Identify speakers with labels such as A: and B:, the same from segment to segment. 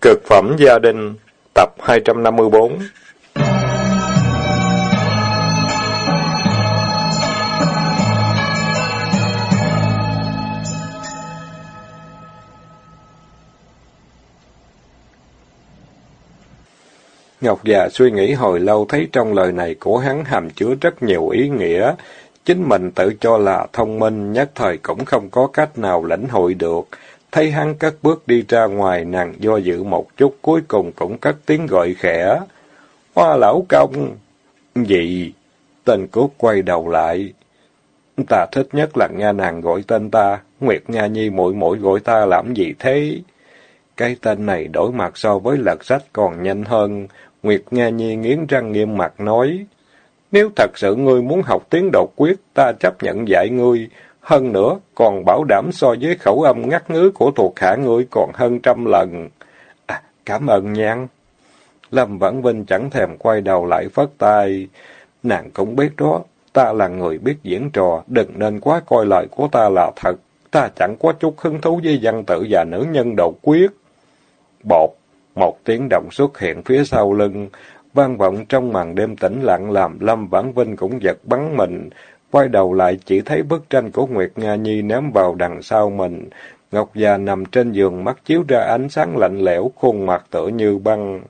A: Cực phẩm gia đình, tập 254 Ngọc già suy nghĩ hồi lâu thấy trong lời này của hắn hàm chứa rất nhiều ý nghĩa. Chính mình tự cho là thông minh, nhất thời cũng không có cách nào lãnh hội được. Thấy hắn cất bước đi ra ngoài, nàng do dự một chút, cuối cùng cũng cất tiếng gọi khẽ. Hoa lão công! Gì? Tên cốt quay đầu lại. Ta thích nhất là nghe nàng gọi tên ta, Nguyệt Nga Nhi muội muội gọi ta làm gì thế? Cái tên này đổi mặt so với lật sách còn nhanh hơn. Nguyệt Nga Nhi nghiến răng nghiêm mặt nói, nếu thật sự ngươi muốn học tiếng đột quyết, ta chấp nhận dạy ngươi. Hơn nữa, còn bảo đảm so với khẩu âm ngắt ngứ của thuộc hạ ngươi còn hơn trăm lần. À, cảm ơn nhan. Lâm Vãn Vinh chẳng thèm quay đầu lại phất tay. Nàng cũng biết đó, ta là người biết diễn trò, đừng nên quá coi lời của ta là thật. Ta chẳng có chút hứng thú với văn tự và nữ nhân đầu quyết. Bột, một tiếng động xuất hiện phía sau lưng, vang vọng trong màn đêm tĩnh lặng làm Lâm Vãn Vinh cũng giật bắn mình. Quay đầu lại chỉ thấy bức tranh của Nguyệt Nga Nhi ném vào đằng sau mình. Ngọc già nằm trên giường mắt chiếu ra ánh sáng lạnh lẽo, khuôn mặt tựa như băng.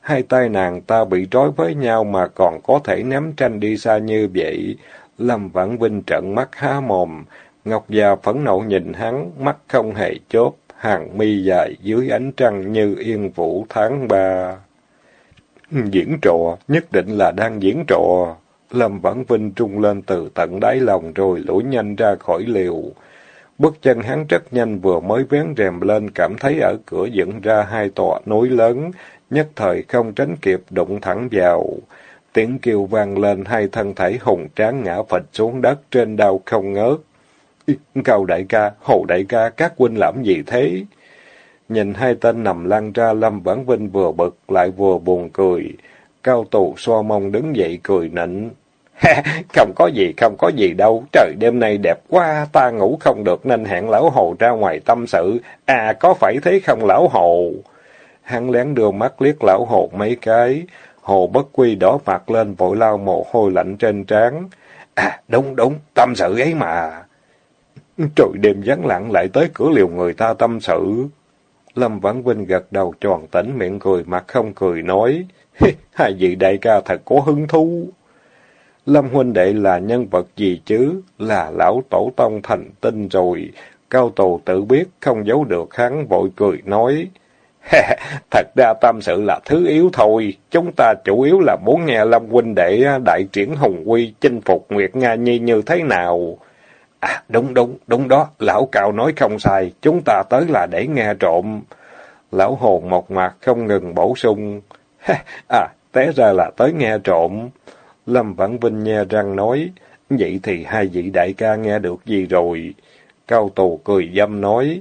A: Hai tay nàng ta bị trói với nhau mà còn có thể ném tranh đi xa như vậy. Lâm Vãn Vinh trợn mắt há mồm. Ngọc già phẫn nộ nhìn hắn, mắt không hề chốt, hàng mi dài dưới ánh trăng như yên vũ tháng ba. Diễn trò, nhất định là đang diễn trò. Lâm Vãn Vinh trung lên từ tận đáy lòng rồi lủi nhanh ra khỏi liều. Bước chân hắn rất nhanh vừa mới vén rèm lên cảm thấy ở cửa dựng ra hai tòa núi lớn, nhất thời không tránh kịp đụng thẳng vào. Tiếng kêu vang lên hai thân thể hùng tráng ngã phịch xuống đất trên đau không ngớt. Cao đại ca, hồ đại ca, các huynh làm gì thế? Nhìn hai tên nằm lăn ra, Lâm Vãn Vinh vừa bực lại vừa buồn cười. Cao tù so mông đứng dậy cười nịnh. không có gì, không có gì đâu. Trời đêm nay đẹp quá, ta ngủ không được nên hẹn lão hồ ra ngoài tâm sự. À, có phải thế không lão hồ? Hắn lén đưa mắt liếc lão hồ mấy cái. Hồ bất quy đỏ mặt lên vội lau mồ hôi lạnh trên trán. À, đúng đúng, tâm sự ấy mà. Trời đêm vắng lặng lại tới cửa liều người ta tâm sự. Lâm Vãn Vinh gật đầu tròn tỉnh miệng cười mặt không cười nói, hai vị đại ca thật có hứng thú. Lâm huynh đệ là nhân vật gì chứ? Là lão tổ tông thành tinh rồi. Cao tù tự biết, không giấu được hắn, vội cười nói. Thật ra tâm sự là thứ yếu thôi. Chúng ta chủ yếu là muốn nghe Lâm huynh đệ đại triển hùng quy, chinh phục Nguyệt Nga Nhi như thế nào. À, đúng đúng, đúng đó, lão cao nói không sai, chúng ta tới là để nghe trộm. Lão hồn một mặt không ngừng bổ sung. à, té ra là tới nghe trộm. Lâm Vãn Vinh nghe răng nói, vậy thì hai vị đại ca nghe được gì rồi? Cao tù cười dâm nói,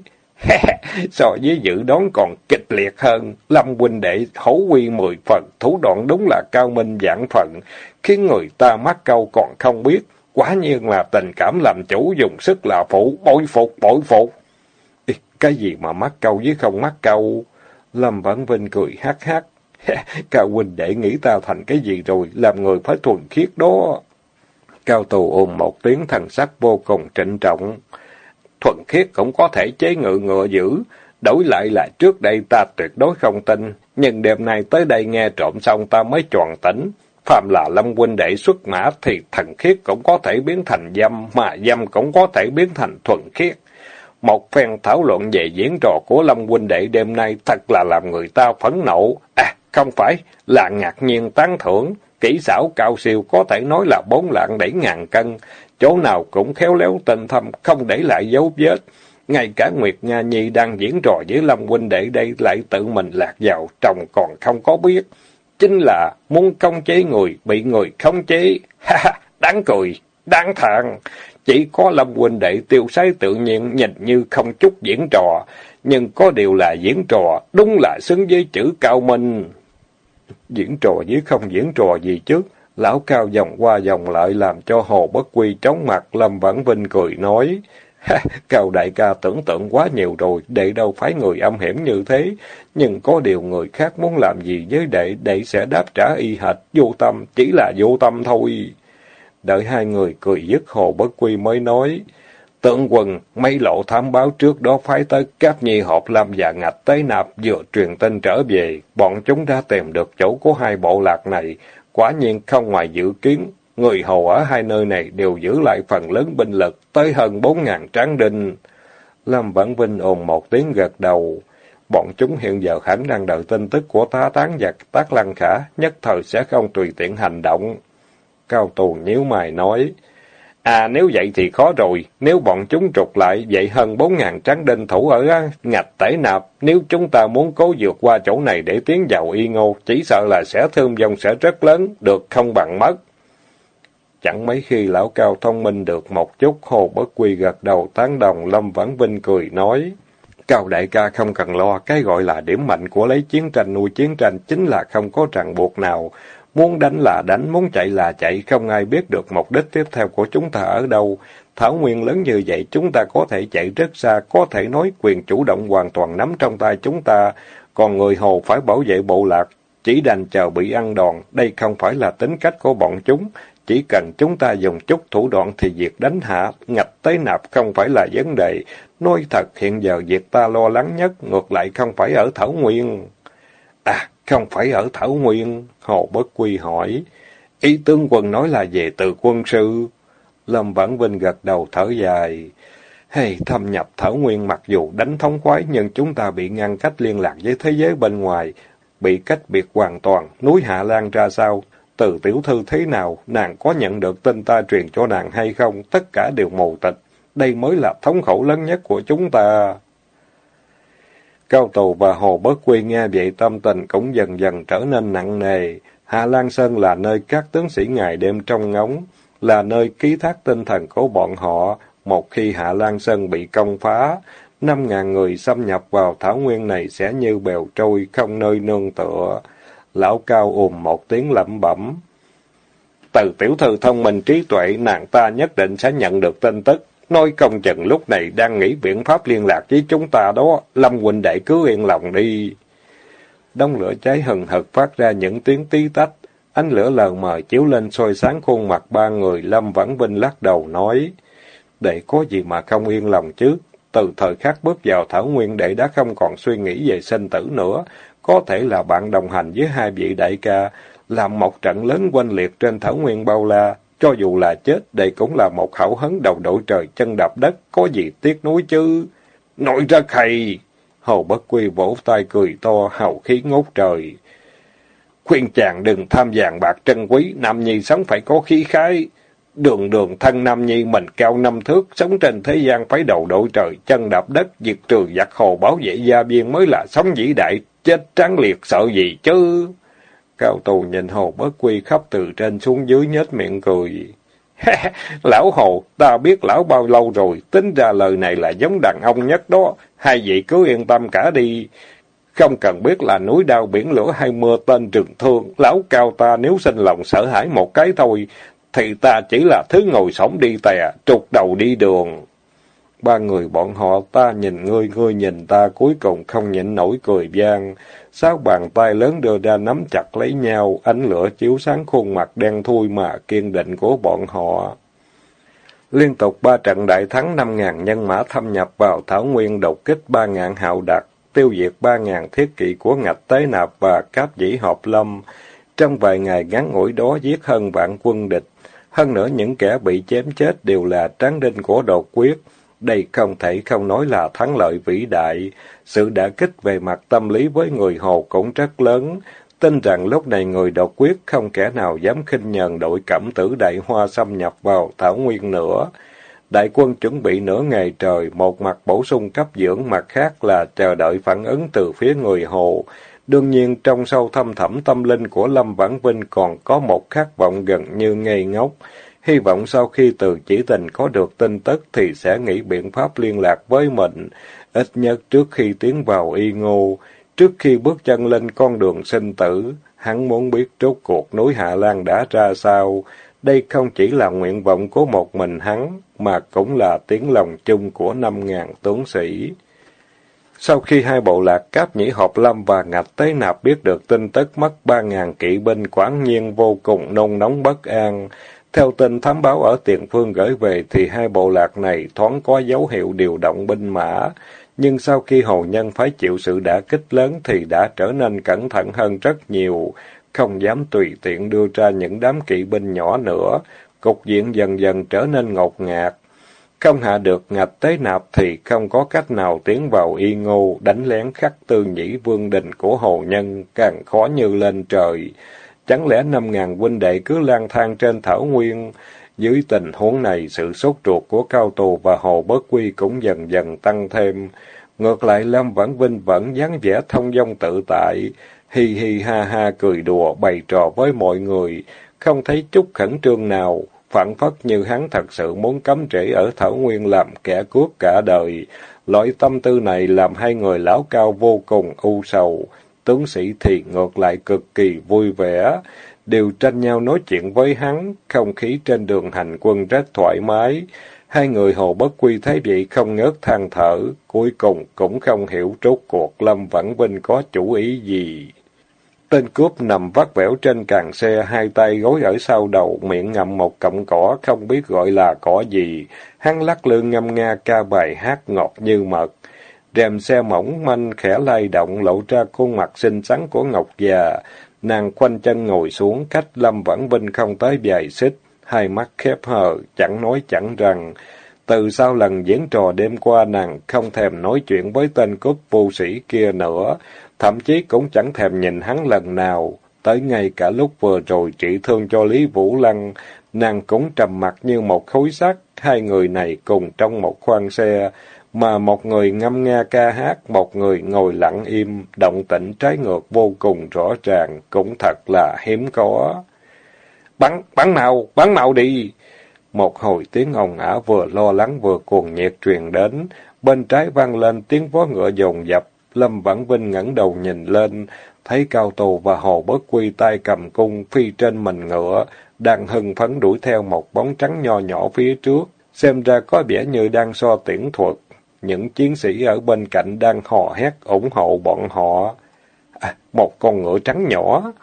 A: so với dự đoán còn kịch liệt hơn, Lâm huynh đệ hấu quy mười phần, thủ đoạn đúng là cao minh dạng phận khiến người ta mắc câu còn không biết. Quả nhiên là tình cảm làm chủ dùng sức là phụ, bội phục, bội phục. Ê, cái gì mà mắc câu với không mắc câu? Lâm Vãn Vinh cười hát hát. Cao huynh đệ nghĩ ta thành cái gì rồi, làm người phải thuần khiết đó. Cao tù ôm một tiếng thần sắc vô cùng trịnh trọng. Thuần khiết cũng có thể chế ngự ngựa dữ, đổi lại là trước đây ta tuyệt đối không tin, nhưng đêm nay tới đây nghe trộm xong ta mới tròn tỉnh. Phạm là Lâm huynh đệ xuất mã thì thần khiết cũng có thể biến thành dâm, mà dâm cũng có thể biến thành thuần khiết. Một phen thảo luận về diễn trò của Lâm huynh đệ đêm nay thật là làm người ta phẫn nộ. À, không phải, là ngạc nhiên tán thưởng. Kỹ xảo cao siêu có thể nói là bốn lạng đẩy ngàn cân. Chỗ nào cũng khéo léo tinh thâm, không để lại dấu vết. Ngay cả Nguyệt Nga Nhi đang diễn trò với Lâm huynh đệ đây lại tự mình lạc vào, chồng còn không có biết chính là muốn công chế người, bị người không chế. Ha ha, đáng cười, đáng thằng Chỉ có Lâm huynh đệ tiêu sái tự nhiên nhìn như không chút diễn trò, nhưng có điều là diễn trò, đúng là xứng với chữ cao minh. Diễn trò với không diễn trò gì chứ? Lão cao vòng qua vòng lại làm cho Hồ Bất Quy chóng mặt, Lâm Vãn Vinh cười nói. Cao đại ca tưởng tượng quá nhiều rồi, đệ đâu phải người âm hiểm như thế. Nhưng có điều người khác muốn làm gì với đệ, đệ sẽ đáp trả y hệt, vô tâm, chỉ là vô tâm thôi. Đợi hai người cười dứt hồ bất quy mới nói. Tượng quần, mấy lộ thám báo trước đó phái tới các nhi hộp làm và ngạch tế nạp vừa truyền tin trở về. Bọn chúng đã tìm được chỗ của hai bộ lạc này. Quả nhiên không ngoài dự kiến, người hầu ở hai nơi này đều giữ lại phần lớn binh lực, tới hơn bốn ngàn tráng đinh. Lâm Vãn Vinh ồn một tiếng gật đầu. Bọn chúng hiện giờ hẳn đang đợi tin tức của tá tán và tác lăng khả, nhất thời sẽ không tùy tiện hành động. Cao Tù nhíu mày nói, À nếu vậy thì khó rồi, nếu bọn chúng trục lại, vậy hơn bốn ngàn tráng đinh thủ ở à, ngạch tể nạp, nếu chúng ta muốn cố vượt qua chỗ này để tiến vào y ngô, chỉ sợ là sẽ thương vong sẽ rất lớn, được không bằng mất. Chẳng mấy khi lão cao thông minh được một chút, hồ bất quy gật đầu tán đồng, Lâm Vãn Vinh cười nói. Cao đại ca không cần lo, cái gọi là điểm mạnh của lấy chiến tranh nuôi chiến tranh chính là không có ràng buộc nào. Muốn đánh là đánh, muốn chạy là chạy, không ai biết được mục đích tiếp theo của chúng ta ở đâu. Thảo nguyên lớn như vậy, chúng ta có thể chạy rất xa, có thể nói quyền chủ động hoàn toàn nắm trong tay chúng ta. Còn người Hồ phải bảo vệ bộ lạc, chỉ đành chờ bị ăn đòn. Đây không phải là tính cách của bọn chúng. Chỉ cần chúng ta dùng chút thủ đoạn thì việc đánh hạ, ngạch tới nạp không phải là vấn đề. Nói thật, hiện giờ việc ta lo lắng nhất, ngược lại không phải ở Thảo Nguyên. À, không phải ở Thảo Nguyên, Hồ Bất Quy hỏi. Ý tướng quân nói là về từ quân sư. Lâm Vãn Vinh gật đầu thở dài. Hey, thâm nhập Thảo Nguyên mặc dù đánh thống khoái nhưng chúng ta bị ngăn cách liên lạc với thế giới bên ngoài, bị cách biệt hoàn toàn, núi Hạ Lan ra sao, từ tiểu thư thế nào, nàng có nhận được tin ta truyền cho nàng hay không, tất cả đều mù tịch. Đây mới là thống khổ lớn nhất của chúng ta. Cao Tù và Hồ Bất Quy nghe vậy tâm tình cũng dần dần trở nên nặng nề. Hạ Lan Sơn là nơi các tướng sĩ ngày đêm trong ngóng, là nơi ký thác tinh thần của bọn họ. Một khi Hạ Lan Sơn bị công phá, năm ngàn người xâm nhập vào thảo nguyên này sẽ như bèo trôi, không nơi nương tựa. Lão Cao ùm một tiếng lẩm bẩm. Từ tiểu thư thông minh trí tuệ, nàng ta nhất định sẽ nhận được tin tức. Nói công chừng lúc này đang nghĩ biện pháp liên lạc với chúng ta đó. Lâm huynh đệ cứ yên lòng đi. Đông lửa cháy hừng hực phát ra những tiếng tí tách. Ánh lửa lờ mờ chiếu lên soi sáng khuôn mặt ba người. Lâm Vãn Vinh lắc đầu nói. Đệ có gì mà không yên lòng chứ? Từ thời khắc bước vào Thảo Nguyên đệ đã không còn suy nghĩ về sinh tử nữa. Có thể là bạn đồng hành với hai vị đại ca, làm một trận lớn quanh liệt trên Thảo Nguyên bao la. Cho dù là chết, đây cũng là một hảo hấn đầu đội trời chân đạp đất, có gì tiếc nuối chứ. Nội ra khầy! Hầu Bất Quy vỗ tay cười to, hào khí ngút trời. Khuyên chàng đừng tham vàng bạc trân quý, Nam Nhi sống phải có khí khái. Đường đường thân Nam Nhi mình cao năm thước, sống trên thế gian phải đầu đội trời, chân đạp đất, diệt trừ giặc hồ bảo vệ gia biên mới là sống vĩ đại, chết tráng liệt sợ gì chứ. Cao tù nhìn hồ bất quy khắp từ trên xuống dưới nhếch miệng cười. lão hồ, ta biết lão bao lâu rồi, tính ra lời này là giống đàn ông nhất đó, hai vị cứ yên tâm cả đi. Không cần biết là núi đao biển lửa hay mưa tên trường thương, lão cao ta nếu sinh lòng sợ hãi một cái thôi, thì ta chỉ là thứ ngồi sống đi tè, trục đầu đi đường. Ba người bọn họ ta nhìn ngươi, ngươi nhìn ta, cuối cùng không nhịn nổi cười vang. Sáu bàn tay lớn đưa ra nắm chặt lấy nhau, ánh lửa chiếu sáng khuôn mặt đen thui mà kiên định của bọn họ. Liên tục ba trận đại thắng năm ngàn nhân mã thâm nhập vào Thảo Nguyên đột kích ba ngàn hạo đặc, tiêu diệt ba ngàn thiết kỵ của ngạch tế nạp và cáp dĩ họp lâm. Trong vài ngày ngắn ngủi đó giết hơn vạn quân địch. Hơn nữa những kẻ bị chém chết đều là tráng đinh của đột quyết. Đây không thể không nói là thắng lợi vĩ đại. Sự đả kích về mặt tâm lý với người Hồ cũng rất lớn. Tin rằng lúc này người độc quyết không kẻ nào dám khinh nhờn đội cẩm tử đại hoa xâm nhập vào Thảo Nguyên nữa. Đại quân chuẩn bị nửa ngày trời, một mặt bổ sung cấp dưỡng, mặt khác là chờ đợi phản ứng từ phía người Hồ. Đương nhiên, trong sâu thâm thẳm tâm linh của Lâm Vãn Vinh còn có một khát vọng gần như ngây ngốc. Hy vọng sau khi từ chỉ tình có được tin tức thì sẽ nghĩ biện pháp liên lạc với mình, ít nhất trước khi tiến vào y ngô, trước khi bước chân lên con đường sinh tử. Hắn muốn biết rốt cuộc núi Hạ Lan đã ra sao, Đây không chỉ là nguyện vọng của một mình hắn, mà cũng là tiếng lòng chung của năm ngàn tướng sĩ. Sau khi hai bộ lạc Cáp Nhĩ Họp Lâm và Ngạch Tế Nạp biết được tin tức mất ba ngàn kỵ binh quán nhiên vô cùng nôn nóng bất an, theo tin thám báo ở tiền phương gửi về thì hai bộ lạc này thoáng có dấu hiệu điều động binh mã, nhưng sau khi hồ nhân phải chịu sự đả kích lớn thì đã trở nên cẩn thận hơn rất nhiều, không dám tùy tiện đưa ra những đám kỵ binh nhỏ nữa, cục diện dần dần trở nên ngột ngạt. Không hạ được ngạch tế nạp thì không có cách nào tiến vào y ngô, đánh lén khắc tư nhĩ vương đình của hồ nhân, càng khó như lên trời. Chẳng lẽ năm ngàn huynh đệ cứ lang thang trên thảo nguyên? Dưới tình huống này, sự sốt ruột của Cao Tù và Hồ Bất Quy cũng dần dần tăng thêm. Ngược lại, Lâm Vãn Vinh vẫn dáng vẻ thông dong tự tại, hi hi ha ha cười đùa, bày trò với mọi người, không thấy chút khẩn trương nào, phản phất như hắn thật sự muốn cấm trễ ở Thảo Nguyên làm kẻ cướp cả đời. Loại tâm tư này làm hai người lão cao vô cùng u sầu, tướng sĩ thì ngược lại cực kỳ vui vẻ, đều tranh nhau nói chuyện với hắn, không khí trên đường hành quân rất thoải mái. Hai người hồ bất quy thấy vậy không ngớt than thở, cuối cùng cũng không hiểu rốt cuộc Lâm Vãn Vinh có chủ ý gì. Tên cướp nằm vắt vẻo trên càng xe, hai tay gối ở sau đầu, miệng ngậm một cọng cỏ, không biết gọi là cỏ gì. Hắn lắc lư ngâm nga ca bài hát ngọt như mật. Rèm xe mỏng manh khẽ lay động lộ ra khuôn mặt xinh xắn của Ngọc già. Nàng khoanh chân ngồi xuống, cách Lâm Vãn Vinh không tới vài xích, hai mắt khép hờ, chẳng nói chẳng rằng. Từ sau lần diễn trò đêm qua nàng không thèm nói chuyện với tên cướp vô sĩ kia nữa, thậm chí cũng chẳng thèm nhìn hắn lần nào. Tới ngay cả lúc vừa rồi trị thương cho Lý Vũ Lăng, nàng cũng trầm mặt như một khối sắt, hai người này cùng trong một khoang xe, mà một người ngâm nga ca hát, một người ngồi lặng im, động tĩnh trái ngược vô cùng rõ ràng, cũng thật là hiếm có. Bắn, bắn nào, bắn nào đi! Một hồi tiếng ồn ả vừa lo lắng vừa cuồng nhiệt truyền đến, bên trái vang lên tiếng vó ngựa dồn dập, Lâm Vãn Vinh ngẩng đầu nhìn lên, thấy Cao Tù và Hồ Bất Quy tay cầm cung phi trên mình ngựa, đang hưng phấn đuổi theo một bóng trắng nho nhỏ phía trước, xem ra có vẻ như đang so tiễn thuật. Những chiến sĩ ở bên cạnh đang hò hét ủng hộ bọn họ. À, một con ngựa trắng nhỏ.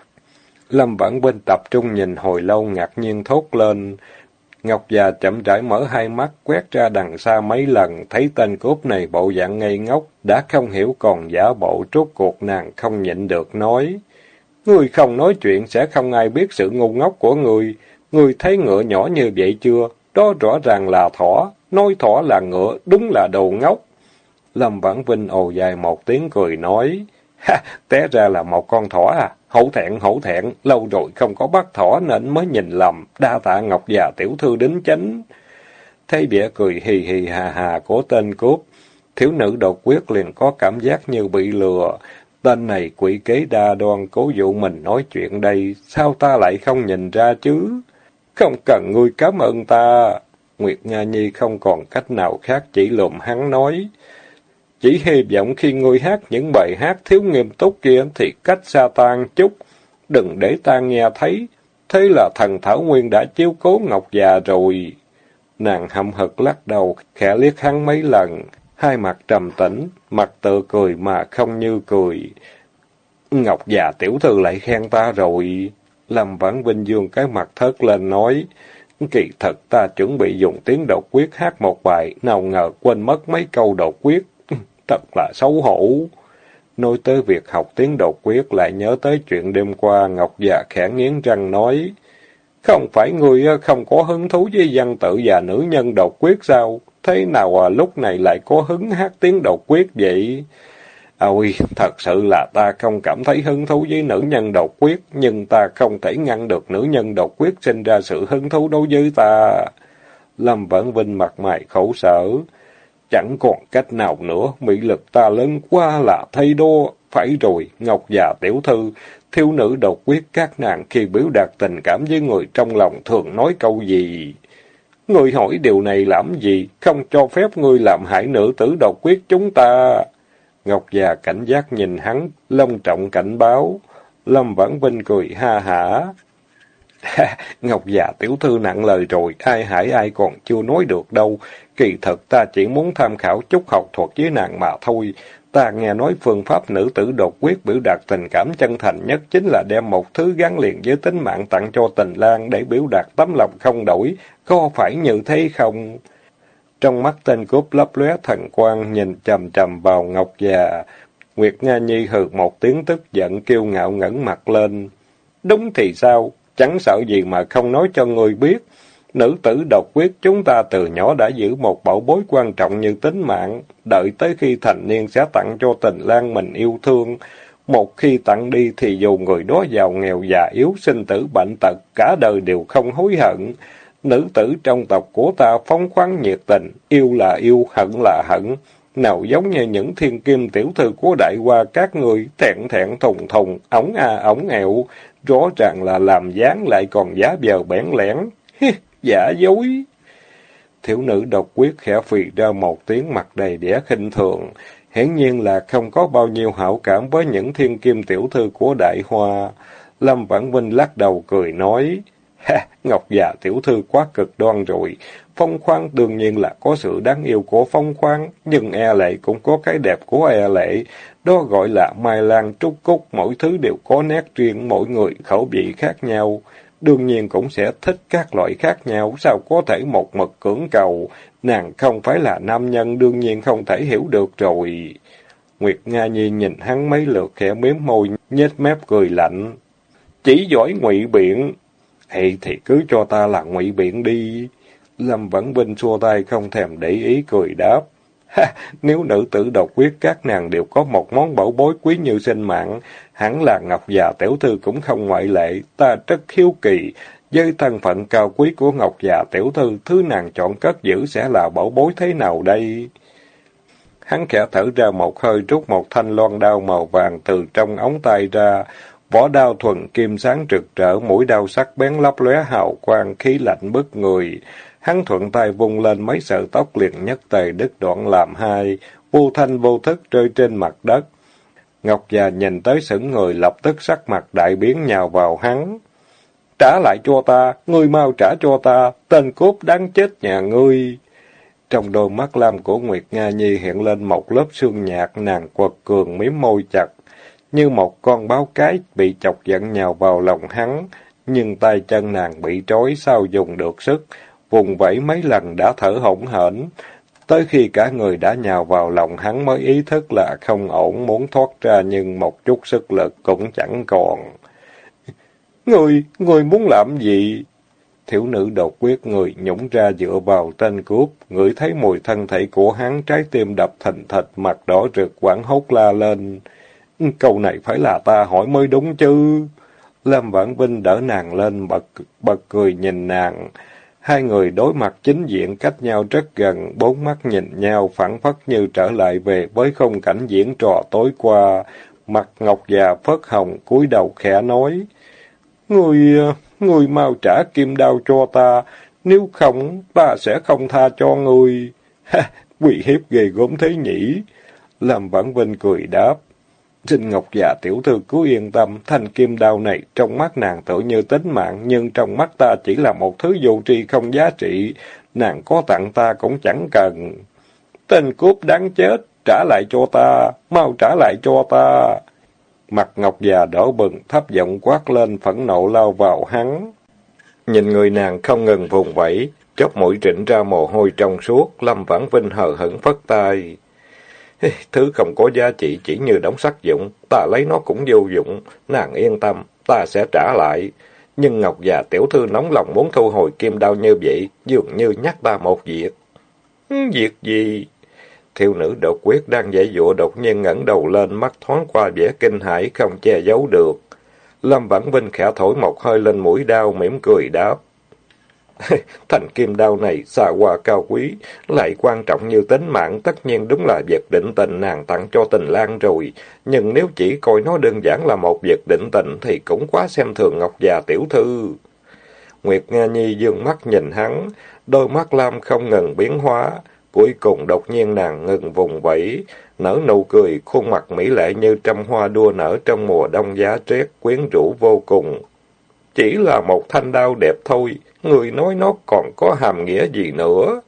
A: Lâm Vãn Vinh tập trung nhìn hồi lâu ngạc nhiên thốt lên. Ngọc già chậm rãi mở hai mắt, quét ra đằng xa mấy lần, thấy tên cướp này bộ dạng ngây ngốc, đã không hiểu còn giả bộ trốt cuộc nàng không nhịn được nói. Người không nói chuyện sẽ không ai biết sự ngu ngốc của người. Người thấy ngựa nhỏ như vậy chưa? Đó rõ ràng là thỏ, nói thỏ là ngựa, đúng là đồ ngốc. Lâm Vãn Vinh ồ dài một tiếng cười nói, ha, té ra là một con thỏ à, hổ thẹn hổ thẹn, lâu rồi không có bắt thỏ nên mới nhìn lầm, đa tạ Ngọc già tiểu thư đính chánh. Thấy vẻ cười hì hì hà hà của tên cướp, thiếu nữ đột quyết liền có cảm giác như bị lừa. Tên này quỷ kế đa đoan cố dụ mình nói chuyện đây, sao ta lại không nhìn ra chứ? Không cần ngươi cảm ơn ta. Nguyệt Nga Nhi không còn cách nào khác chỉ lùm hắn nói. Chỉ hy vọng khi ngươi hát những bài hát thiếu nghiêm túc kia thì cách xa tan chút, đừng để ta nghe thấy. Thế là thần Thảo Nguyên đã chiếu cố Ngọc già rồi. Nàng hậm hực lắc đầu, khẽ liếc hắn mấy lần, hai mặt trầm tĩnh, mặt tự cười mà không như cười. Ngọc già tiểu thư lại khen ta rồi. Lâm Vãn Vinh Dương cái mặt thớt lên nói, kỳ thật ta chuẩn bị dùng tiếng độc quyết hát một bài, nào ngờ quên mất mấy câu độc quyết, thật là xấu hổ. Nói tới việc học tiếng độc quyết lại nhớ tới chuyện đêm qua Ngọc già khẽ nghiến răng nói, không phải người ờ, không có hứng thú với văn tự và nữ nhân độc quyết sao? Thế nào à, lúc này lại có hứng hát tiếng độc quyết vậy? Ôi, thật sự là ta không cảm thấy hứng thú với nữ nhân độc quyết, nhưng ta không thể ngăn được nữ nhân độc quyết sinh ra sự hứng thú đối với ta. Lâm Vãn Vinh mặt mày khổ sở. Chẳng còn cách nào nữa, mỹ lực ta lớn quá là thay đô. Phải rồi, Ngọc già tiểu thư, thiếu nữ độc quyết các nàng khi biểu đạt tình cảm với người trong lòng thường nói câu gì? Người hỏi điều này làm gì? Không cho phép ngươi làm hại nữ tử độc quyết chúng ta. Ngọc già cảnh giác nhìn hắn, long trọng cảnh báo. Lâm Vãn Vinh cười ha hả. Ngọc già tiểu thư nặng lời rồi, ai hải ai còn chưa nói được đâu. Kỳ thực ta chỉ muốn tham khảo chút học thuật với nàng mà thôi. Ta nghe nói phương pháp nữ tử đột quyết biểu đạt tình cảm chân thành nhất chính là đem một thứ gắn liền với tính mạng tặng cho tình lang để biểu đạt tấm lòng không đổi. Có phải như thế không? Trong mắt tên cướp lấp lóe thần quang nhìn trầm trầm vào Ngọc già. Nguyệt Nga Nhi hừ một tiếng tức giận kêu ngạo ngẩng mặt lên. Đúng thì sao? Chẳng sợ gì mà không nói cho người biết. Nữ tử độc quyết chúng ta từ nhỏ đã giữ một bảo bối quan trọng như tính mạng, đợi tới khi thành niên sẽ tặng cho tình lang mình yêu thương. Một khi tặng đi thì dù người đó giàu nghèo già yếu sinh tử bệnh tật, cả đời đều không hối hận. Nữ tử trong tộc của ta phóng khoáng nhiệt tình, yêu là yêu, hận là hận. Nào giống như những thiên kim tiểu thư của đại hoa các người, thẹn thẹn thùng thùng, ống a ống ẹo, rõ ràng là làm dáng lại còn giá bèo bẽn lẽn. giả dối. Thiếu nữ độc quyết khẽ phì ra một tiếng mặt đầy đẻ khinh thường, hiển nhiên là không có bao nhiêu hảo cảm với những thiên kim tiểu thư của đại hoa. Lâm Vãn Vinh lắc đầu cười nói, Ha, Ngọc già tiểu thư quá cực đoan rồi. Phong khoáng đương nhiên là có sự đáng yêu của phong khoáng, nhưng e lệ cũng có cái đẹp của e lệ. Đó gọi là mai lan trúc cúc, mỗi thứ đều có nét riêng, mỗi người khẩu vị khác nhau đương nhiên cũng sẽ thích các loại khác nhau, sao có thể một mực cưỡng cầu, nàng không phải là nam nhân đương nhiên không thể hiểu được rồi. Nguyệt Nga Nhi nhìn hắn mấy lượt khẽ miếm môi, nhếch mép cười lạnh. Chỉ giỏi ngụy biện. Hay thì cứ cho ta là ngụy biện đi. Lâm Vãn Vinh xua tay không thèm để ý cười đáp. Ha, nếu nữ tử độc quyết các nàng đều có một món bảo bối quý như sinh mạng, hẳn là Ngọc già tiểu thư cũng không ngoại lệ, ta rất hiếu kỳ. Với thân phận cao quý của Ngọc già tiểu thư, thứ nàng chọn cất giữ sẽ là bảo bối thế nào đây? Hắn khẽ thở ra một hơi rút một thanh loan đao màu vàng từ trong ống tay ra, vỏ đao thuần kim sáng rực rỡ, mũi đao sắc bén lấp lóe hào quang, khí lạnh bức người. Hắn thuận tay vung lên mấy sợi tóc liền nhất tề đứt đoạn làm hai, vô thanh vô thức rơi trên mặt đất. Ngọc già nhìn tới sững người lập tức sắc mặt đại biến nhào vào hắn. Trả lại cho ta, ngươi mau trả cho ta, tên cốt đáng chết nhà ngươi. Trong đôi mắt lam của Nguyệt Nga Nhi hiện lên một lớp xương nhạt, nàng quật cường miếm môi chặt, như một con báo cái bị chọc giận nhào vào lòng hắn, nhưng tay chân nàng bị trói sao dùng được sức, vùng vẫy mấy lần đã thở hổn hển. Tới khi cả người đã nhào vào lòng hắn mới ý thức là không ổn muốn thoát ra nhưng một chút sức lực cũng chẳng còn. Người, người muốn làm gì? Thiếu nữ đột quyết người nhũng ra dựa vào tên cướp, ngửi thấy mùi thân thể của hắn trái tim đập thình thịch mặt đỏ rực quảng hốt la lên. Câu này phải là ta hỏi mới đúng chứ. Lâm Vãn Vinh đỡ nàng lên bật, bật cười nhìn nàng. Hai người đối mặt chính diện cách nhau rất gần, bốn mắt nhìn nhau phản phất như trở lại về với không cảnh diễn trò tối qua. Mặt ngọc già phớt hồng cúi đầu khẽ nói, Người, người mau trả kim đao cho ta, nếu không, ta sẽ không tha cho người. Ha, quỷ hiếp ghê gốm thế nhỉ? Làm vãn vinh cười đáp. Trinh Ngọc già tiểu thư cứ yên tâm, thanh kim đao này trong mắt nàng tự như tính mạng, nhưng trong mắt ta chỉ là một thứ vô tri không giá trị, nàng có tặng ta cũng chẳng cần. Tên cướp đáng chết, trả lại cho ta, mau trả lại cho ta. Mặt Ngọc dạ già đỏ bừng, thấp giọng quát lên, phẫn nộ lao vào hắn. Nhìn người nàng không ngừng vùng vẫy, chóp mũi trịnh ra mồ hôi trong suốt, Lâm Vãn Vinh hờ hững phất tay. Thứ không có giá trị chỉ như đóng sắc dụng, ta lấy nó cũng vô dụng, nàng yên tâm, ta sẽ trả lại. Nhưng Ngọc già tiểu thư nóng lòng muốn thu hồi kim đao như vậy, dường như nhắc ta một việc. Việc gì? Thiêu nữ độc quyết đang dạy dụa đột nhiên ngẩng đầu lên, mắt thoáng qua vẻ kinh hãi không che giấu được. Lâm Vãn Vinh khẽ thổi một hơi lên mũi đao, mỉm cười đáp. Thành kim đao này xa hoa cao quý, lại quan trọng như tính mạng, tất nhiên đúng là việc định tình nàng tặng cho tình lang rồi. Nhưng nếu chỉ coi nó đơn giản là một việc định tình thì cũng quá xem thường Ngọc già tiểu thư. Nguyệt Nga Nhi dương mắt nhìn hắn, đôi mắt lam không ngừng biến hóa. Cuối cùng đột nhiên nàng ngừng vùng vẫy, nở nụ cười, khuôn mặt mỹ lệ như trăm hoa đua nở trong mùa đông giá rét, quyến rũ vô cùng chỉ là một thanh đao đẹp thôi, người nói nó còn có hàm nghĩa gì nữa.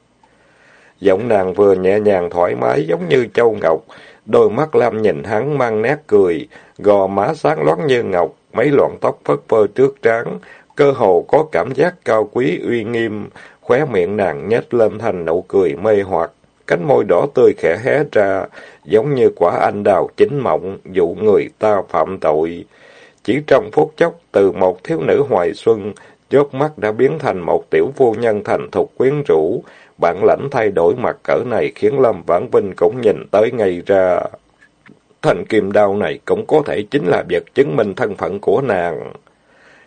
A: Giọng nàng vừa nhẹ nhàng thoải mái giống như châu ngọc, đôi mắt lam nhìn hắn mang nét cười, gò má sáng loáng như ngọc, mấy lọn tóc phất phơ trước trán, cơ hồ có cảm giác cao quý uy nghiêm, khóe miệng nàng nhếch lên thành nụ cười mê hoặc, cánh môi đỏ tươi khẽ hé ra, giống như quả anh đào chín mọng, dụ người ta phạm tội. Chỉ trong phút chốc, từ một thiếu nữ hoài xuân, chớp mắt đã biến thành một tiểu phu nhân thành thục quyến rũ. Bản lãnh thay đổi mặt cỡ này khiến Lâm Vãn Vinh cũng nhìn tới ngay ra. Thành kim đao này cũng có thể chính là vật chứng minh thân phận của nàng.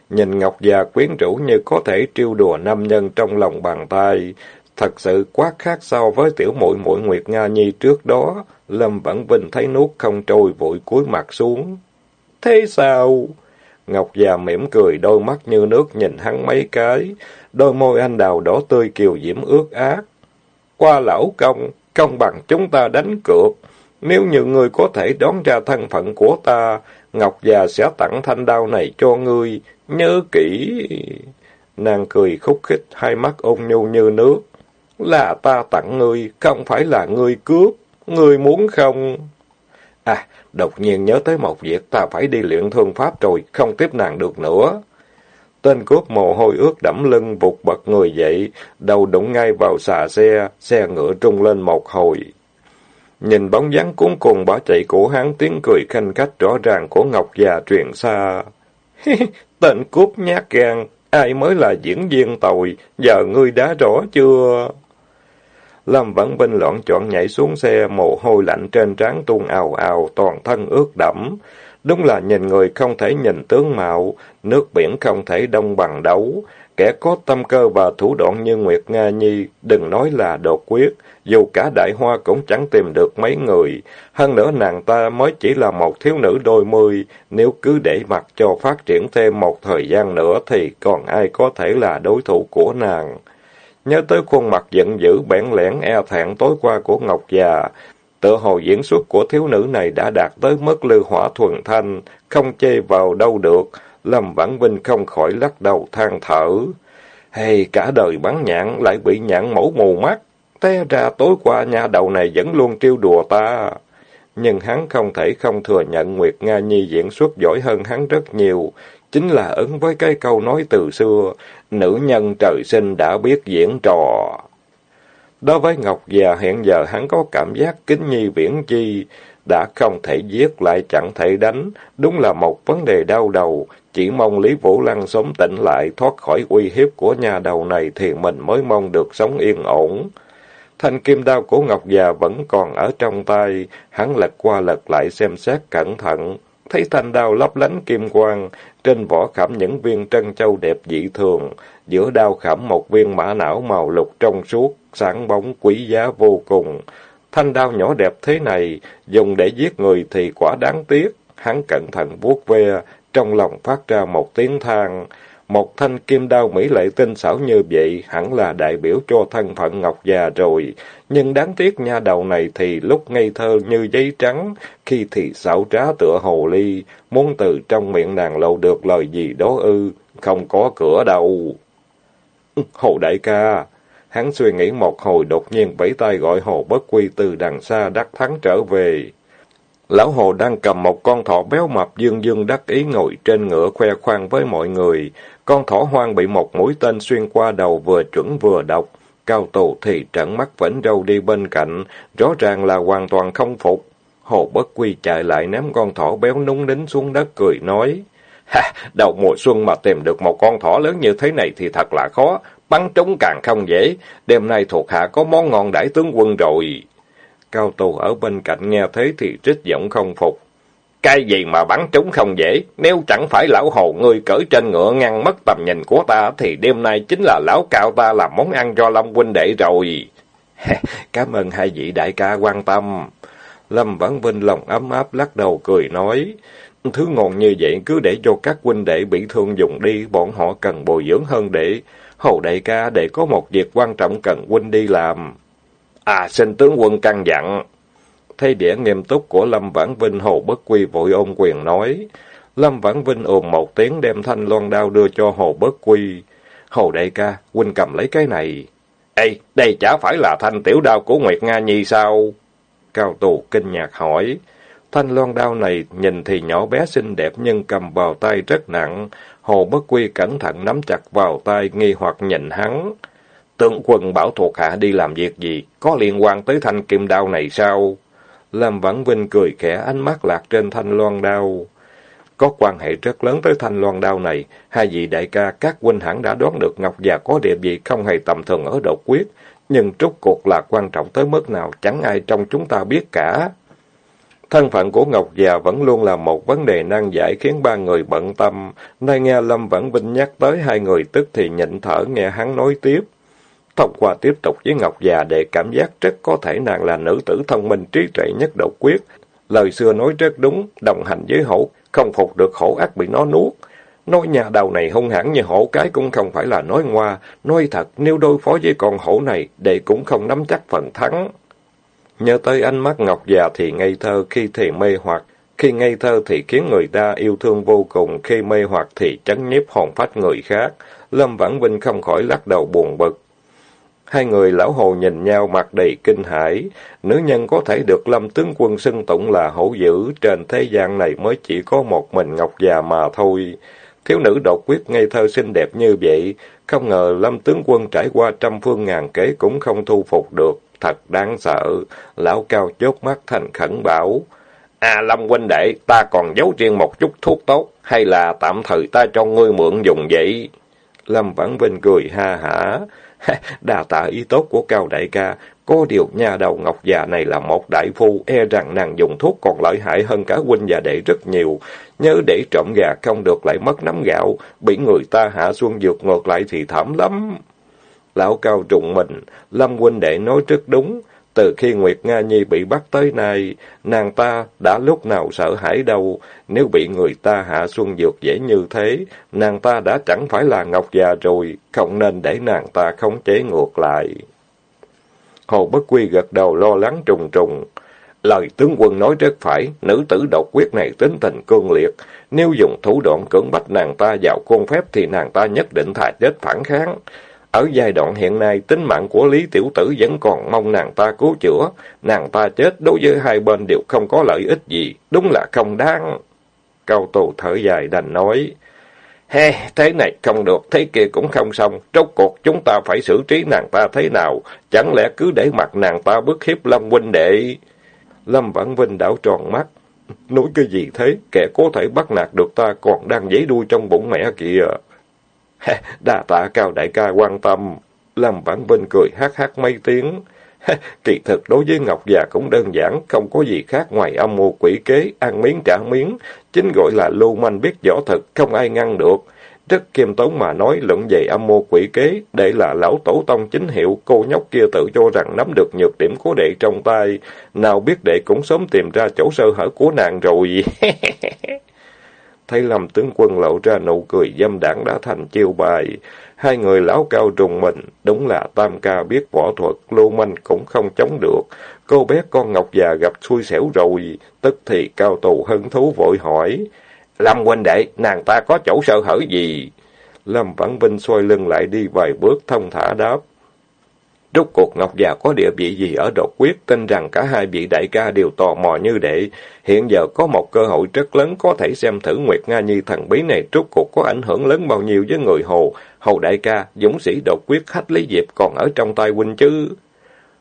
A: Nhìn Ngọc già quyến rũ như có thể trêu đùa nam nhân trong lòng bàn tay, thật sự quá khác so với tiểu muội muội Nguyệt Nga Nhi trước đó. Lâm Vãn Vinh thấy nuốt không trôi vội cúi mặt xuống. Thế sao? Ngọc già mỉm cười, đôi mắt như nước nhìn hắn mấy cái. Đôi môi anh đào đỏ tươi kiều diễm ướt át. Qua lão công, công bằng chúng ta đánh cược. Nếu như người có thể đoán ra thân phận của ta, Ngọc già sẽ tặng thanh đao này cho ngươi. Nhớ kỹ. Nàng cười khúc khích, hai mắt ôn nhu như nước. Là ta tặng ngươi, không phải là ngươi cướp. Ngươi muốn không? À, đột nhiên nhớ tới một việc, ta phải đi luyện thương pháp rồi, không tiếp nàng được nữa. Tên cướp mồ hôi ướt đẫm lưng vụt bật người dậy, đầu đụng ngay vào xà xe, xe ngựa trung lên một hồi. Nhìn bóng dáng cuốn cùng bỏ chạy của hắn tiếng cười khanh khách rõ ràng của Ngọc già truyền xa. Tên cướp nhát gan, ai mới là diễn viên tồi, giờ ngươi đã rõ chưa? Lâm vẫn Vinh loạn chọn nhảy xuống xe, mồ hôi lạnh trên trán tuôn ào ào, toàn thân ướt đẫm. Đúng là nhìn người không thể nhìn tướng mạo, nước biển không thể đông bằng đấu. Kẻ có tâm cơ và thủ đoạn như Nguyệt Nga Nhi, đừng nói là đột quyết, dù cả đại hoa cũng chẳng tìm được mấy người. Hơn nữa nàng ta mới chỉ là một thiếu nữ đôi mươi, nếu cứ để mặc cho phát triển thêm một thời gian nữa thì còn ai có thể là đối thủ của nàng. Nhớ tới khuôn mặt giận dữ bẽn lẽn e thẹn tối qua của Ngọc già, tự hồ diễn xuất của thiếu nữ này đã đạt tới mức lưu hỏa thuần thanh, không chê vào đâu được. Lâm Vãn Vinh không khỏi lắc đầu than thở. Hay cả đời bắn nhãn lại bị nhãn mẫu mù mắt. Té ra tối qua nhà đầu này vẫn luôn trêu đùa ta. Nhưng hắn không thể không thừa nhận Nguyệt Nga Nhi diễn xuất giỏi hơn hắn rất nhiều. Chính là ứng với cái câu nói từ xưa, nữ nhân trời sinh đã biết diễn trò. Đối với Ngọc già hiện giờ hắn có cảm giác kính nhi viễn chi, đã không thể giết lại chẳng thể đánh, đúng là một vấn đề đau đầu, chỉ mong Lý Vũ Lăng sống tỉnh lại thoát khỏi uy hiếp của nhà đầu này thì mình mới mong được sống yên ổn. Thanh kim đao của Ngọc già vẫn còn ở trong tay, hắn lật qua lật lại xem xét cẩn thận, thấy thanh đao lấp lánh kim quang, trên vỏ khảm những viên trân châu đẹp dị thường, giữa đao khảm một viên mã não màu lục trong suốt, sáng bóng quý giá vô cùng. Thanh đao nhỏ đẹp thế này, dùng để giết người thì quả đáng tiếc. Hắn cẩn thận vuốt ve, trong lòng phát ra một tiếng than. Một thanh kim đao mỹ lệ tinh xảo như vậy, hẳn là đại biểu cho thân phận Ngọc già rồi. Nhưng đáng tiếc nha đầu này thì lúc ngây thơ như giấy trắng, khi thì xảo trá tựa hồ ly, muốn từ trong miệng nàng lộ được lời gì đó ư, không có cửa đâu. Hồ đại ca, hắn suy nghĩ một hồi đột nhiên vẫy tay gọi hồ bất quy từ đằng xa đắc thắng trở về. Lão Hồ đang cầm một con thỏ béo mập dương dương đắc ý ngồi trên ngựa khoe khoang với mọi người. Con thỏ hoang bị một mũi tên xuyên qua đầu vừa chuẩn vừa độc. Cao tù thì trận mắt vẫn râu đi bên cạnh, rõ ràng là hoàn toàn không phục. Hồ Bất Quy chạy lại ném con thỏ béo núng đính xuống đất cười nói. Ha, đầu mùa xuân mà tìm được một con thỏ lớn như thế này thì thật là khó, bắn trúng càng không dễ. Đêm nay thuộc hạ có món ngon đãi tướng quân rồi. Cao tù ở bên cạnh nghe thế thì trích giọng không phục. Cái gì mà bắn trúng không dễ, nếu chẳng phải lão hồ ngươi cởi trên ngựa ngăn mất tầm nhìn của ta, thì đêm nay chính là lão cao ta làm món ăn cho Lâm huynh đệ rồi. Cảm ơn hai vị đại ca quan tâm. Lâm Vãn Vinh lòng ấm áp lắc đầu cười nói, thứ ngon như vậy cứ để cho các huynh đệ bị thương dùng đi, bọn họ cần bồi dưỡng hơn để... hầu đại ca để có một việc quan trọng cần huynh đi làm. À, xin tướng quân căn dặn. Thấy địa nghiêm túc của Lâm Vãn Vinh Hồ Bất Quy vội ôm quyền nói. Lâm Vãn Vinh ồn một tiếng đem thanh loan đao đưa cho Hồ Bất Quy. Hồ đại ca, huynh cầm lấy cái này. Ê, đây chả phải là thanh tiểu đao của Nguyệt Nga Nhi sao? Cao tù kinh ngạc hỏi. Thanh loan đao này nhìn thì nhỏ bé xinh đẹp nhưng cầm vào tay rất nặng. Hồ Bất Quy cẩn thận nắm chặt vào tay, nghi hoặc nhìn hắn. Tướng quân bảo thuộc hạ đi làm việc gì? Có liên quan tới thanh kim đao này sao? Lâm Vãn Vinh cười khẽ ánh mắt lạc trên thanh loan đao. Có quan hệ rất lớn tới thanh loan đao này. Hai vị đại ca, các huynh hẳn đã đoán được Ngọc già có địa vị không hề tầm thường ở độc quyết. Nhưng trúc cuộc là quan trọng tới mức nào chẳng ai trong chúng ta biết cả. Thân phận của Ngọc già vẫn luôn là một vấn đề nan giải khiến ba người bận tâm. Nay nghe Lâm Vãn Vinh nhắc tới hai người tức thì nhịn thở nghe hắn nói tiếp. Thông qua tiếp tục với Ngọc già để cảm giác rất có thể nàng là nữ tử thông minh trí tuệ nhất độc quyết. Lời xưa nói rất đúng, đồng hành với hổ, không phục được hổ ác bị nó nuốt. Nói nhà đầu này hung hãn như hổ cái cũng không phải là nói ngoa, nói thật nếu đối phó với con hổ này, đệ cũng không nắm chắc phần thắng. Nhớ tới ánh mắt Ngọc già thì ngây thơ, khi thì mê hoặc, khi ngây thơ thì khiến người ta yêu thương vô cùng, khi mê hoặc thì chấn nhiếp hồn phách người khác. Lâm Vãn Vinh không khỏi lắc đầu buồn bực. Hai người lão hồ nhìn nhau mặt đầy kinh hãi. Nữ nhân có thể được lâm tướng quân xưng tụng là hổ dữ, trên thế gian này mới chỉ có một mình Ngọc già mà thôi. Thiếu nữ độc quyết ngây thơ xinh đẹp như vậy, không ngờ lâm tướng quân trải qua trăm phương ngàn kế cũng không thu phục được. Thật đáng sợ. Lão cao chốt mắt thành khẩn bảo. À Lâm huynh đệ, ta còn giấu riêng một chút thuốc tốt, hay là tạm thời ta cho ngươi mượn dùng vậy? Lâm Vãn Vinh cười ha hả. Đà tạ ý tốt của cao đại ca, có điều nhà đầu ngọc già này là một đại phu, e rằng nàng dùng thuốc còn lợi hại hơn cả huynh và đệ rất nhiều. Nhớ để trộm gà không được lại mất nắm gạo, bị người ta hạ xuân dược ngược lại thì thảm lắm. Lão cao trùng mình, Lâm huynh đệ nói rất đúng. Từ khi Nguyệt Nga Nhi bị bắt tới nay, nàng ta đã lúc nào sợ hãi đâu. Nếu bị người ta hạ xuân dược dễ như thế, nàng ta đã chẳng phải là Ngọc già rồi, không nên để nàng ta khống chế ngược lại. Hồ Bất Quy gật đầu lo lắng trùng trùng. Lời tướng quân nói rất phải, nữ tử độc quyết này tính tình cương liệt. Nếu dùng thủ đoạn cưỡng bách nàng ta vào khuôn phép thì nàng ta nhất định thà chết phản kháng. Ở giai đoạn hiện nay, tính mạng của Lý Tiểu Tử vẫn còn mong nàng ta cứu chữa. Nàng ta chết đối với hai bên đều không có lợi ích gì, đúng là không đáng. Cao tù thở dài đành nói, He, thế này không được, thế kia cũng không xong. Rốt cuộc chúng ta phải xử trí nàng ta thế nào? Chẳng lẽ cứ để mặt nàng ta bức hiếp Lâm huynh đệ? Lâm Vãn Vinh đảo tròn mắt. Nói cái gì thế? Kẻ có thể bắt nạt được ta còn đang giấy đuôi trong bụng mẹ kìa. Đa tạ cao đại ca quan tâm. Lâm Vãn Vinh cười hát hát mấy tiếng. Kỳ thực đối với Ngọc già cũng đơn giản, không có gì khác ngoài âm mưu quỷ kế, ăn miếng trả miếng. Chính gọi là lưu manh biết võ thật không ai ngăn được. Rất kiêm tốn mà nói luận về âm mưu quỷ kế, để là lão tổ tông chính hiệu, cô nhóc kia tự cho rằng nắm được nhược điểm của đệ trong tay. Nào biết đệ cũng sớm tìm ra chỗ sơ hở của nàng rồi. thấy Lâm tướng quân lộ ra nụ cười dâm đảng đã thành chiêu bài. Hai người lão cao trùng mình, đúng là tam ca biết võ thuật, lưu manh cũng không chống được. Cô bé con Ngọc già gặp xui xẻo rồi, tức thì cao tù hứng thú vội hỏi. Lâm huynh đệ, nàng ta có chỗ sợ hở gì? Lâm Vãn Vinh xoay lưng lại đi vài bước thông thả đáp. Rốt cuộc Ngọc già có địa vị gì ở đột quyết, tin rằng cả hai vị đại ca đều tò mò như đệ. Hiện giờ có một cơ hội rất lớn có thể xem thử Nguyệt Nga Nhi thần bí này rốt cuộc có ảnh hưởng lớn bao nhiêu với người Hồ. Hồ đại ca, dũng sĩ đột quyết khách lý diệp còn ở trong tay huynh chứ.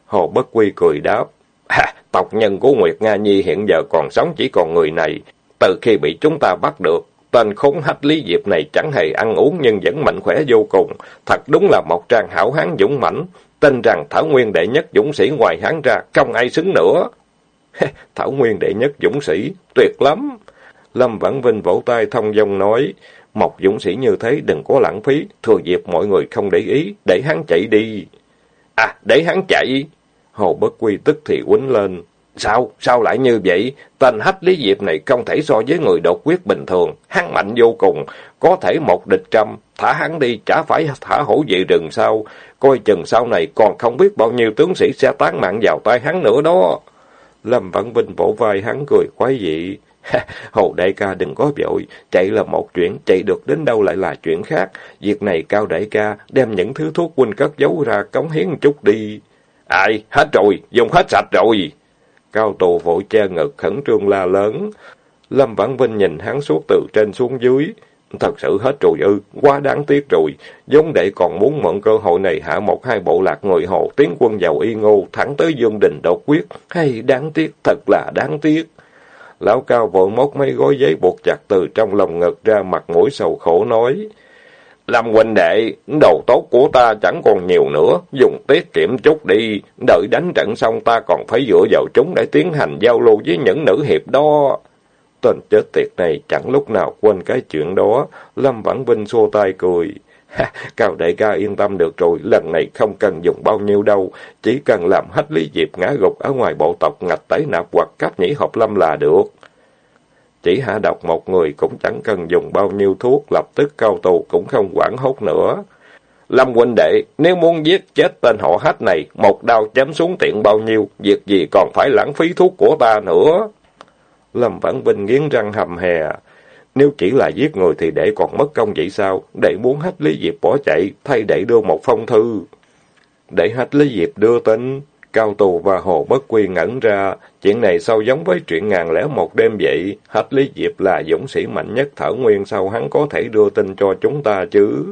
A: Hồ Bất Quy cười đáp. Ha, tộc nhân của Nguyệt Nga Nhi hiện giờ còn sống chỉ còn người này. Từ khi bị chúng ta bắt được, tên khốn hách lý diệp này chẳng hề ăn uống nhưng vẫn mạnh khỏe vô cùng. Thật đúng là một trang hảo hán dũng mãnh tin rằng Thảo Nguyên đệ nhất dũng sĩ ngoài hắn ra, không ai xứng nữa. Thảo Nguyên đệ nhất dũng sĩ, tuyệt lắm. Lâm Vãn Vinh vỗ tay thông dong nói, một dũng sĩ như thế đừng có lãng phí, thừa dịp mọi người không để ý, để hắn chạy đi. À, để hắn chạy. Hồ Bất Quy tức thì quýnh lên. Sao? Sao lại như vậy? Tên hách lý diệp này không thể so với người đột quyết bình thường. Hắn mạnh vô cùng. Có thể một địch trăm. Thả hắn đi, chả phải thả hổ về rừng sao? Coi chừng sau này còn không biết bao nhiêu tướng sĩ sẽ tán mạng vào tay hắn nữa đó. Lâm Vãn Vinh vỗ vai hắn cười quái dị. Hồ đại ca đừng có vội, chạy là một chuyện, chạy được đến đâu lại là chuyện khác. Việc này cao đại ca, đem những thứ thuốc huynh cất giấu ra, cống hiến chút đi. Ai, hết rồi, dùng hết sạch rồi. Cao tù vội che ngực khẩn trương la lớn. Lâm Vãn Vinh nhìn hắn suốt từ trên xuống dưới. Thật sự hết rồi ư, quá đáng tiếc rồi. Giống đệ còn muốn mượn cơ hội này hạ một hai bộ lạc người hồ tiến quân vào y ngô, thẳng tới Dương Đình đột quyết. Hay đáng tiếc, thật là đáng tiếc. Lão cao vội móc mấy gói giấy buộc chặt từ trong lòng ngực ra mặt mũi sầu khổ nói. Lâm huynh đệ, đầu tốt của ta chẳng còn nhiều nữa, dùng tiết kiệm chút đi, đợi đánh trận xong ta còn phải dựa vào chúng để tiến hành giao lưu với những nữ hiệp đó. Tên chết tiệt này chẳng lúc nào quên cái chuyện đó, Lâm Vãn Vinh xua tay cười. Ha, Cao đại ca yên tâm được rồi, lần này không cần dùng bao nhiêu đâu, chỉ cần làm hết lý diệp ngã gục ở ngoài bộ tộc ngạch tẩy nạp hoặc cáp nhĩ hộp lâm là được. Chỉ hạ độc một người cũng chẳng cần dùng bao nhiêu thuốc, lập tức cao tù cũng không quản hốt nữa. Lâm huynh đệ, nếu muốn giết chết tên họ hách này, một đao chém xuống tiện bao nhiêu, việc gì còn phải lãng phí thuốc của ta nữa. Lâm Vãn Vinh nghiến răng hầm hè. Nếu chỉ là giết người thì để còn mất công vậy sao? Để muốn hách Lý Diệp bỏ chạy, thay để đưa một phong thư. Để hách Lý Diệp đưa tin, Cao Tù và Hồ Bất Quy ngẩn ra, chuyện này sao giống với chuyện ngàn lẻ một đêm vậy? Hách Lý Diệp là dũng sĩ mạnh nhất thở nguyên sao hắn có thể đưa tin cho chúng ta chứ?